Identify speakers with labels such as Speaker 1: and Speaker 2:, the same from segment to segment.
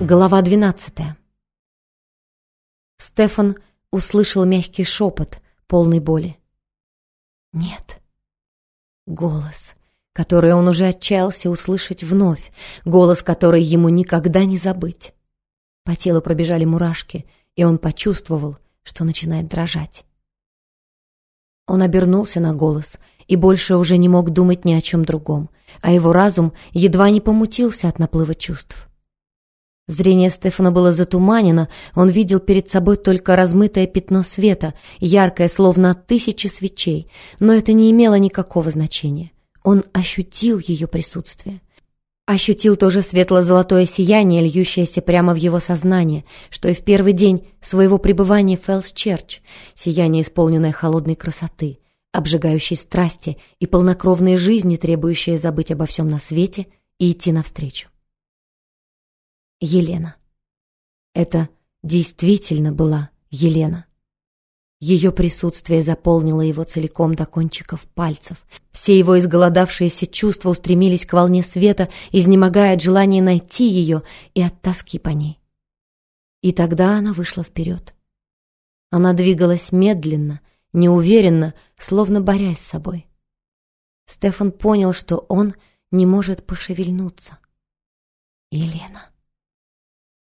Speaker 1: Глава двенадцатая. Стефан услышал мягкий шепот, полный боли. «Нет». Голос, который он уже отчаялся услышать вновь, голос, который ему никогда не забыть. По телу пробежали мурашки, и он почувствовал, что начинает дрожать. Он обернулся на голос и больше уже не мог думать ни о чем другом, а его разум едва не помутился от наплыва чувств. Зрение Стефана было затуманено, он видел перед собой только размытое пятно света, яркое, словно от тысячи свечей, но это не имело никакого значения. Он ощутил ее присутствие. Ощутил тоже светло-золотое сияние, льющееся прямо в его сознание, что и в первый день своего пребывания в Фэлс-Черч, сияние, исполненное холодной красоты, обжигающей страсти и полнокровной жизни, требующее забыть обо всем на свете и идти навстречу. Елена. Это действительно была Елена. Ее присутствие заполнило его целиком до кончиков пальцев. Все его изголодавшиеся чувства устремились к волне света, изнемогая от желания найти ее и от тоски по ней. И тогда она вышла вперед. Она двигалась медленно, неуверенно, словно борясь с собой. Стефан понял, что он не может пошевельнуться. Елена.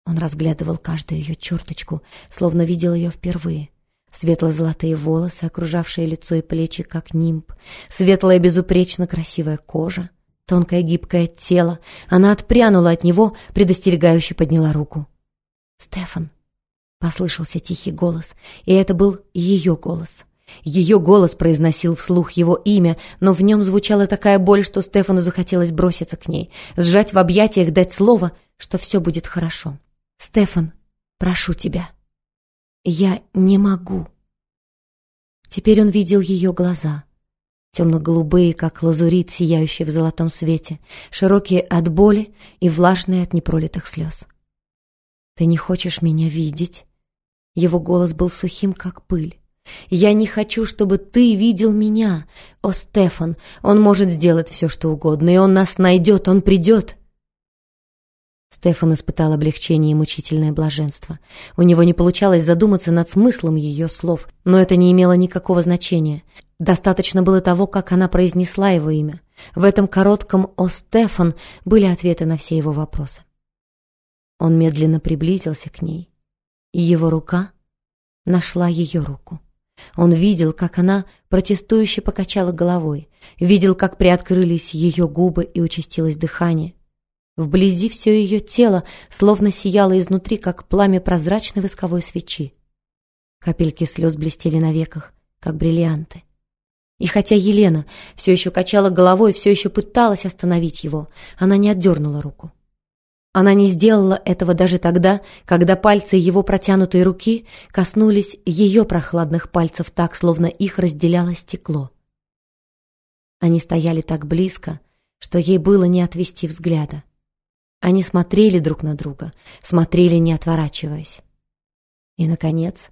Speaker 1: Он разглядывал каждую ее черточку, словно видел ее впервые. Светло-золотые волосы, окружавшие лицо и плечи, как нимб. Светлая, безупречно красивая кожа. Тонкое гибкое тело. Она отпрянула от него, предостерегающе подняла руку. «Стефан!» — послышался тихий голос, и это был ее голос. Ее голос произносил вслух его имя, но в нем звучала такая боль, что Стефану захотелось броситься к ней, сжать в объятиях, дать слово, что все будет хорошо. «Стефан, прошу тебя, я не могу». Теперь он видел ее глаза, темно-голубые, как лазурит, сияющие в золотом свете, широкие от боли и влажные от непролитых слез. «Ты не хочешь меня видеть?» Его голос был сухим, как пыль. «Я не хочу, чтобы ты видел меня. О, Стефан, он может сделать все, что угодно, и он нас найдет, он придет. Стефан испытал облегчение и мучительное блаженство. У него не получалось задуматься над смыслом ее слов, но это не имело никакого значения. Достаточно было того, как она произнесла его имя. В этом коротком «О, Стефан» были ответы на все его вопросы. Он медленно приблизился к ней, и его рука нашла ее руку. Он видел, как она протестующе покачала головой, видел, как приоткрылись ее губы и участилось дыхание — Вблизи все ее тело словно сияло изнутри, как пламя прозрачной восковой свечи. Капельки слез блестели на веках, как бриллианты. И хотя Елена все еще качала головой, все еще пыталась остановить его, она не отдернула руку. Она не сделала этого даже тогда, когда пальцы его протянутой руки коснулись ее прохладных пальцев так, словно их разделяло стекло. Они стояли так близко, что ей было не отвести взгляда. Они смотрели друг на друга, смотрели, не отворачиваясь. И, наконец,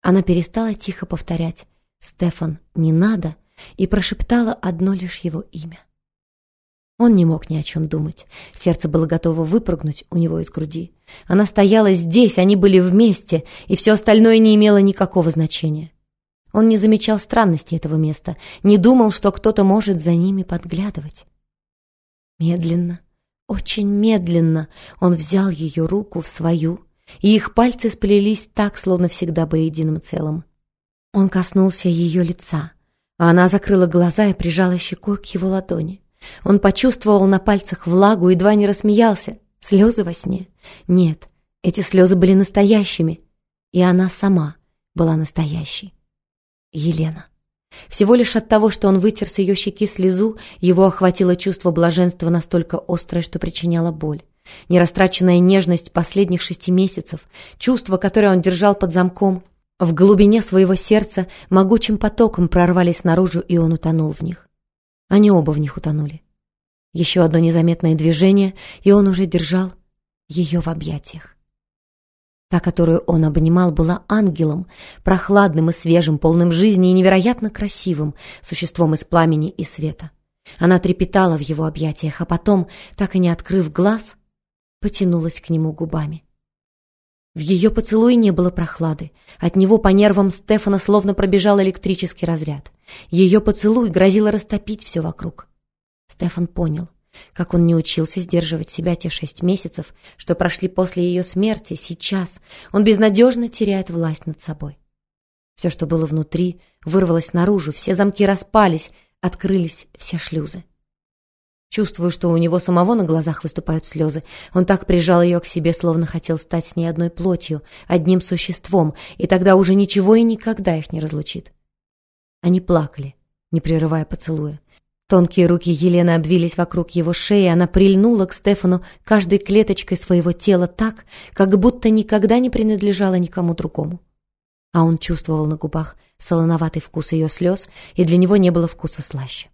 Speaker 1: она перестала тихо повторять «Стефан, не надо!» и прошептала одно лишь его имя. Он не мог ни о чем думать. Сердце было готово выпрыгнуть у него из груди. Она стояла здесь, они были вместе, и все остальное не имело никакого значения. Он не замечал странности этого места, не думал, что кто-то может за ними подглядывать. Медленно, очень медленно он взял ее руку в свою, и их пальцы сплелись так, словно всегда были единым целым. Он коснулся ее лица, а она закрыла глаза и прижала щекой к его ладони. Он почувствовал на пальцах влагу, и едва не рассмеялся. Слезы во сне? Нет, эти слезы были настоящими, и она сама была настоящей. Елена. Всего лишь от того, что он вытер с ее щеки слезу, его охватило чувство блаженства настолько острое, что причиняло боль. Нерастраченная нежность последних шести месяцев, чувство, которое он держал под замком, в глубине своего сердца могучим потоком прорвались наружу, и он утонул в них. Они оба в них утонули. Еще одно незаметное движение, и он уже держал ее в объятиях. Та, которую он обнимал, была ангелом, прохладным и свежим, полным жизни и невероятно красивым, существом из пламени и света. Она трепетала в его объятиях, а потом, так и не открыв глаз, потянулась к нему губами. В ее поцелуе не было прохлады. От него по нервам Стефана словно пробежал электрический разряд. Ее поцелуй грозило растопить все вокруг. Стефан понял — как он не учился сдерживать себя те шесть месяцев, что прошли после ее смерти, сейчас он безнадежно теряет власть над собой. Все, что было внутри, вырвалось наружу, все замки распались, открылись все шлюзы. Чувствую, что у него самого на глазах выступают слезы. Он так прижал ее к себе, словно хотел стать с ней одной плотью, одним существом, и тогда уже ничего и никогда их не разлучит. Они плакали, не прерывая поцелуя. Тонкие руки Елены обвились вокруг его шеи, она прильнула к Стефану каждой клеточкой своего тела так, как будто никогда не принадлежала никому другому. А он чувствовал на губах солоноватый вкус ее слез, и для него не было вкуса слаще.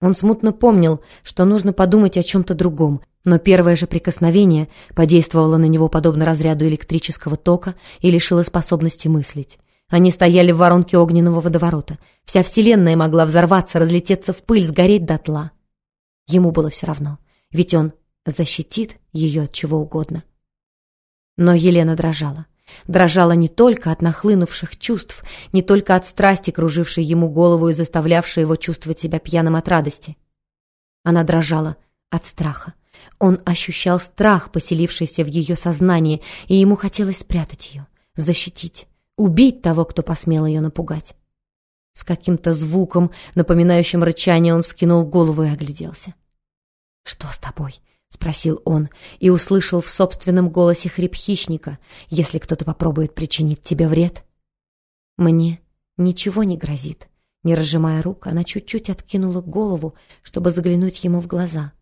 Speaker 1: Он смутно помнил, что нужно подумать о чем-то другом, но первое же прикосновение подействовало на него подобно разряду электрического тока и лишило способности мыслить. Они стояли в воронке огненного водоворота. Вся вселенная могла взорваться, разлететься в пыль, сгореть дотла. Ему было все равно, ведь он защитит ее от чего угодно. Но Елена дрожала. Дрожала не только от нахлынувших чувств, не только от страсти, кружившей ему голову и заставлявшей его чувствовать себя пьяным от радости. Она дрожала от страха. Он ощущал страх, поселившийся в ее сознании, и ему хотелось спрятать ее, защитить убить того, кто посмел ее напугать. С каким-то звуком, напоминающим рычание, он вскинул голову и огляделся. «Что с тобой?» — спросил он и услышал в собственном голосе хрип хищника. «Если кто-то попробует причинить тебе вред...» «Мне ничего не грозит». Не разжимая рук, она чуть-чуть откинула голову, чтобы заглянуть ему в глаза.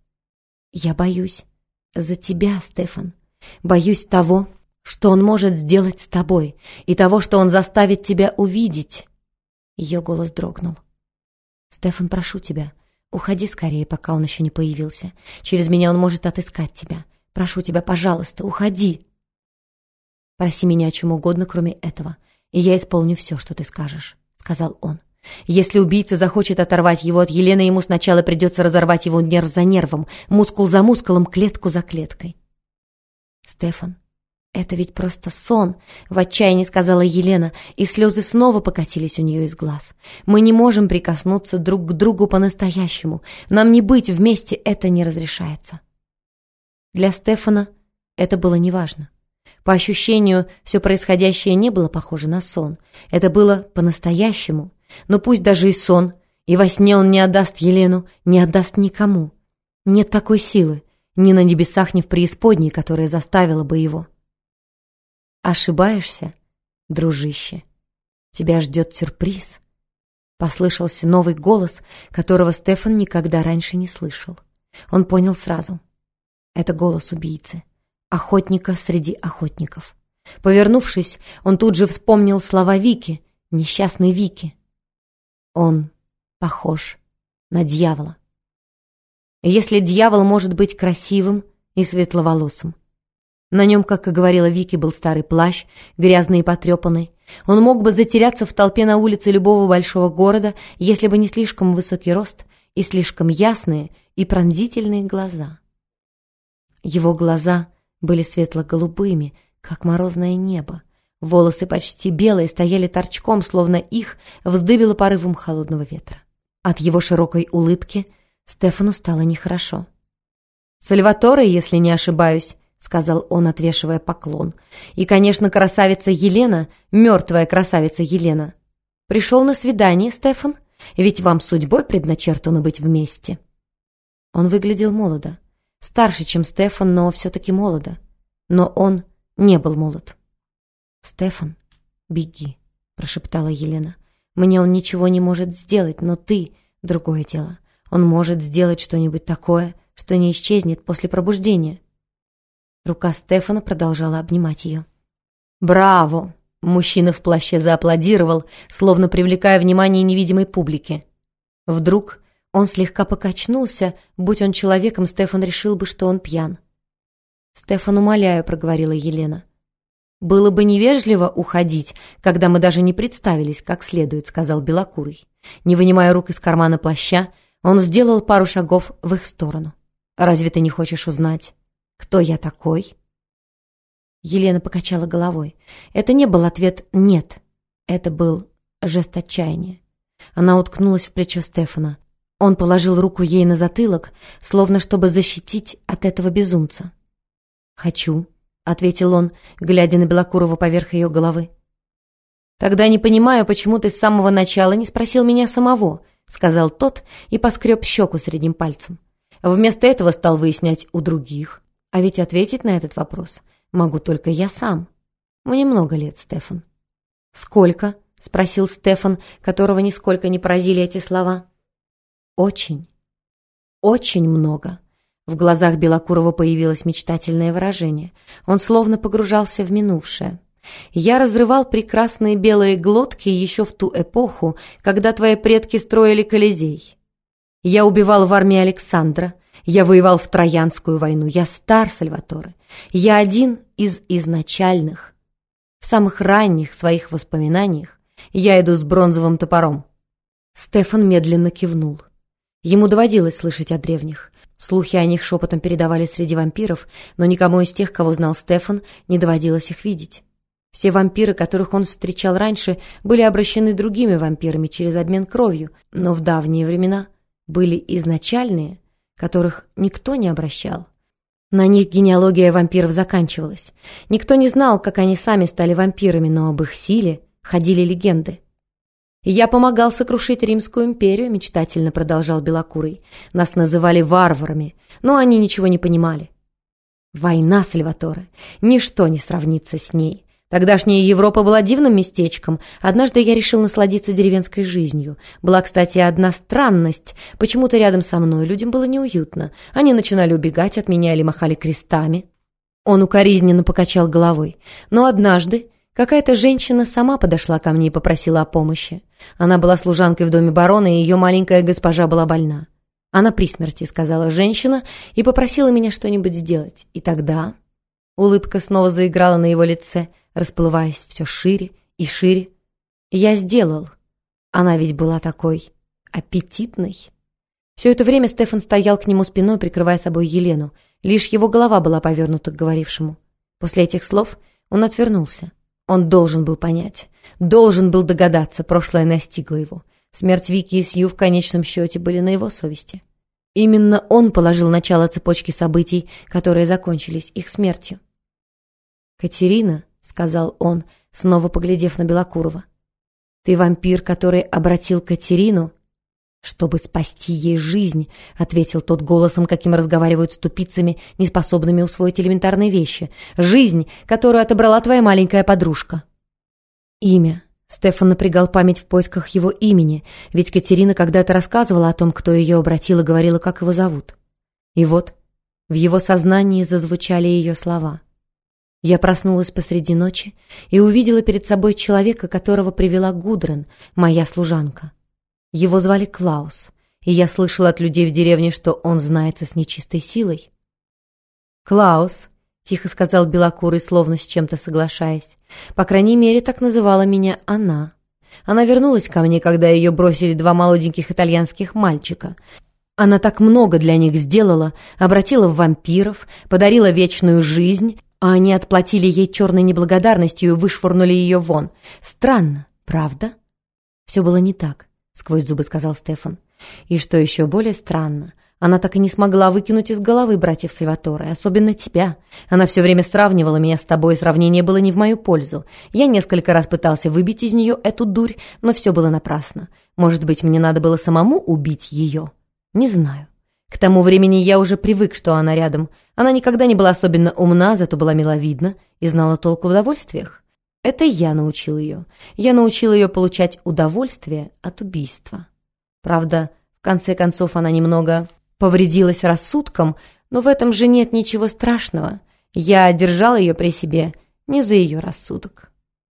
Speaker 1: «Я боюсь за тебя, Стефан. Боюсь того, что он может сделать с тобой, и того, что он заставит тебя увидеть. Ее голос дрогнул. «Стефан, прошу тебя, уходи скорее, пока он еще не появился. Через меня он может отыскать тебя. Прошу тебя, пожалуйста, уходи!» «Проси меня о чем угодно, кроме этого, и я исполню все, что ты скажешь», — сказал он. «Если убийца захочет оторвать его от Елены, ему сначала придется разорвать его нерв за нервом, мускул за мускулом, клетку за клеткой». «Стефан, «Это ведь просто сон», — в отчаянии сказала Елена, и слезы снова покатились у нее из глаз. «Мы не можем прикоснуться друг к другу по-настоящему. Нам не быть вместе, это не разрешается». Для Стефана это было неважно. По ощущению, все происходящее не было похоже на сон. Это было по-настоящему. Но пусть даже и сон, и во сне он не отдаст Елену, не отдаст никому. Нет такой силы, ни на небесах, ни в преисподней, которая заставила бы его. «Ошибаешься, дружище. Тебя ждет сюрприз». Послышался новый голос, которого Стефан никогда раньше не слышал. Он понял сразу. Это голос убийцы, охотника среди охотников. Повернувшись, он тут же вспомнил слова Вики, несчастной Вики. Он похож на дьявола. Если дьявол может быть красивым и светловолосым, на нем, как и говорила Вики, был старый плащ, грязный и потрепанный. Он мог бы затеряться в толпе на улице любого большого города, если бы не слишком высокий рост и слишком ясные и пронзительные глаза. Его глаза были светло-голубыми, как морозное небо. Волосы почти белые стояли торчком, словно их вздыбило порывом холодного ветра. От его широкой улыбки Стефану стало нехорошо. «Сальваторе, если не ошибаюсь», — сказал он, отвешивая поклон. «И, конечно, красавица Елена, мертвая красавица Елена. Пришел на свидание, Стефан? Ведь вам судьбой предначертано быть вместе». Он выглядел молодо. Старше, чем Стефан, но все-таки молодо. Но он не был молод. «Стефан, беги», — прошептала Елена. «Мне он ничего не может сделать, но ты — другое дело. Он может сделать что-нибудь такое, что не исчезнет после пробуждения». Рука Стефана продолжала обнимать ее. «Браво!» Мужчина в плаще зааплодировал, словно привлекая внимание невидимой публики. Вдруг он слегка покачнулся, будь он человеком, Стефан решил бы, что он пьян. «Стефан, умоляю», — проговорила Елена. было бы невежливо уходить, когда мы даже не представились как следует», — сказал Белокурый. Не вынимая рук из кармана плаща, он сделал пару шагов в их сторону. «Разве ты не хочешь узнать, кто я такой?» Елена покачала головой. Это не был ответ «нет». Это был жест отчаяния. Она уткнулась в плечо Стефана. Он положил руку ей на затылок, словно чтобы защитить от этого безумца. «Хочу», — ответил он, глядя на Белокурова поверх ее головы. «Тогда не понимаю, почему ты с самого начала не спросил меня самого», — сказал тот и поскреб щеку средним пальцем. Вместо этого стал выяснять у других. А ведь ответить на этот вопрос могу только я сам. Мне много лет, Стефан. «Сколько?» — спросил Стефан, которого нисколько не поразили эти слова. «Очень, очень много». В глазах Белокурова появилось мечтательное выражение. Он словно погружался в минувшее. «Я разрывал прекрасные белые глотки еще в ту эпоху, когда твои предки строили Колизей. Я убивал в армии Александра, я воевал в Троянскую войну, я стар, Сальваторе. Я один из изначальных. В самых ранних своих воспоминаниях я иду с бронзовым топором». Стефан медленно кивнул. Ему доводилось слышать о древних. Слухи о них шепотом передавали среди вампиров, но никому из тех, кого знал Стефан, не доводилось их видеть. Все вампиры, которых он встречал раньше, были обращены другими вампирами через обмен кровью, но в давние времена были изначальные, которых никто не обращал. На них генеалогия вампиров заканчивалась. Никто не знал, как они сами стали вампирами, но об их силе ходили легенды. «Я помогал сокрушить Римскую империю», — мечтательно продолжал Белокурый. «Нас называли варварами, но они ничего не понимали». «Война, Сальваторе, ничто не сравнится с ней. Тогдашняя Европа была дивным местечком. Однажды я решил насладиться деревенской жизнью. Была, кстати, одна странность. Почему-то рядом со мной людям было неуютно. Они начинали убегать от меня или махали крестами». Он укоризненно покачал головой. «Но однажды какая-то женщина сама подошла ко мне и попросила о помощи. Она была служанкой в доме барона, и ее маленькая госпожа была больна. Она при смерти, сказала женщина, и попросила меня что-нибудь сделать. И тогда... Улыбка снова заиграла на его лице, расплываясь все шире и шире. Я сделал. Она ведь была такой аппетитной. Все это время Стефан стоял к нему спиной, прикрывая собой Елену. Лишь его голова была повернута к говорившему. После этих слов он отвернулся. Он должен был понять, должен был догадаться, прошлое настигло его. Смерть Вики и Сью в конечном счете были на его совести. Именно он положил начало цепочке событий, которые закончились их смертью. «Катерина», — сказал он, снова поглядев на Белокурова, — «ты вампир, который обратил Катерину «Чтобы спасти ей жизнь», — ответил тот голосом, каким разговаривают с тупицами, неспособными усвоить элементарные вещи. «Жизнь, которую отобрала твоя маленькая подружка». Имя. Стефан напрягал память в поисках его имени, ведь Катерина когда-то рассказывала о том, кто ее обратил и говорила, как его зовут. И вот в его сознании зазвучали ее слова. Я проснулась посреди ночи и увидела перед собой человека, которого привела Гудрен, моя служанка. Его звали Клаус, и я слышал от людей в деревне, что он знается с нечистой силой. «Клаус», — тихо сказал Белокурый, словно с чем-то соглашаясь, «по крайней мере, так называла меня она. Она вернулась ко мне, когда ее бросили два молоденьких итальянских мальчика. Она так много для них сделала, обратила в вампиров, подарила вечную жизнь, а они отплатили ей черной неблагодарностью и вышвырнули ее вон. Странно, правда?» Все было не так сквозь зубы сказал Стефан. И что еще более странно, она так и не смогла выкинуть из головы братьев Сальваторе, особенно тебя. Она все время сравнивала меня с тобой, и сравнение было не в мою пользу. Я несколько раз пытался выбить из нее эту дурь, но все было напрасно. Может быть, мне надо было самому убить ее? Не знаю. К тому времени я уже привык, что она рядом. Она никогда не была особенно умна, зато была миловидна и знала толк в удовольствиях. Это я научил ее. Я научил ее получать удовольствие от убийства. Правда, в конце концов она немного повредилась рассудком, но в этом же нет ничего страшного. Я держал ее при себе не за ее рассудок.